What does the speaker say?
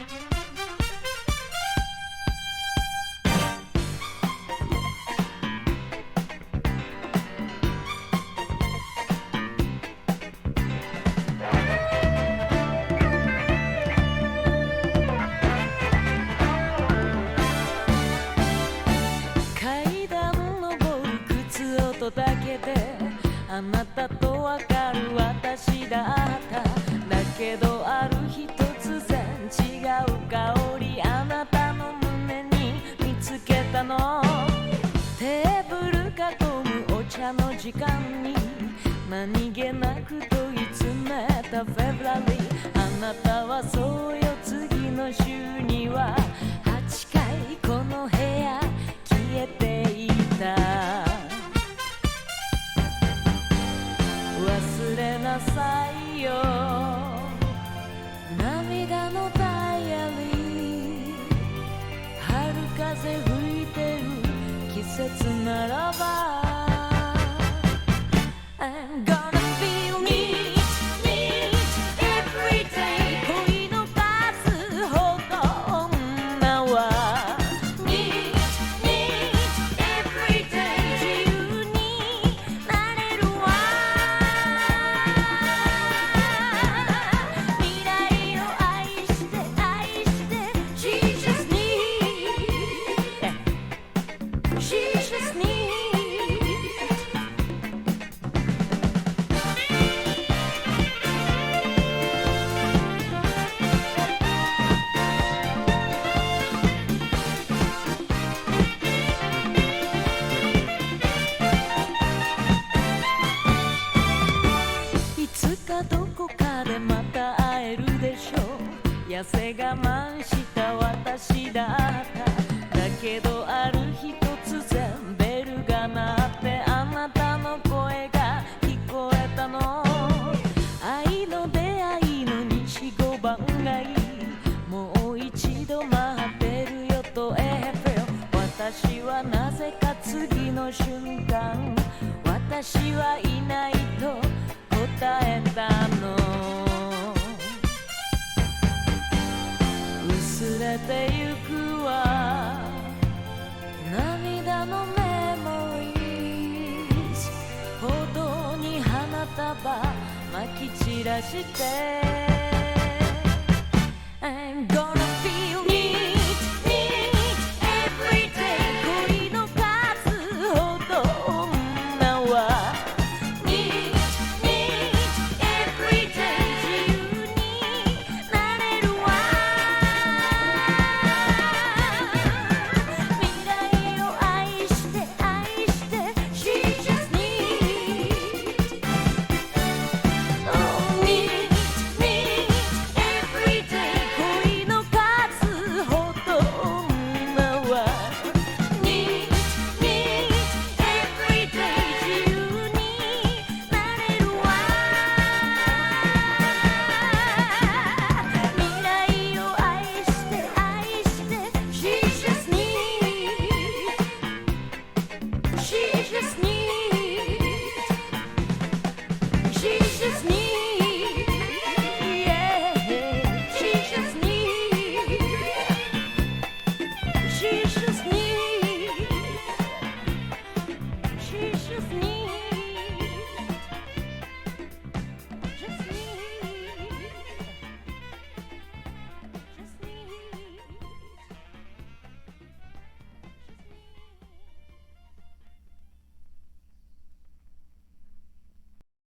階段登る靴音だけであなたとわかる私だった。だけどある日時間に何気なく問い詰めたフェブラリー。あなたはそうよ次の週には。8回この部屋消えていた。忘れなさいよ。涙のダイアリー。春風吹いてる季節ならば。I'm gonna どこかでまた会えるでしょ。う痩せ我慢した私だ。っただけどある日突然ベルが鳴ってあなたの声が聞こえたの。愛の出会いの西五番街もう一度待ってるよとエフェル私はなぜか次の瞬間。私はいないとえたの。薄れてゆくは涙のメモリーズ。歩道に花束まき散らして。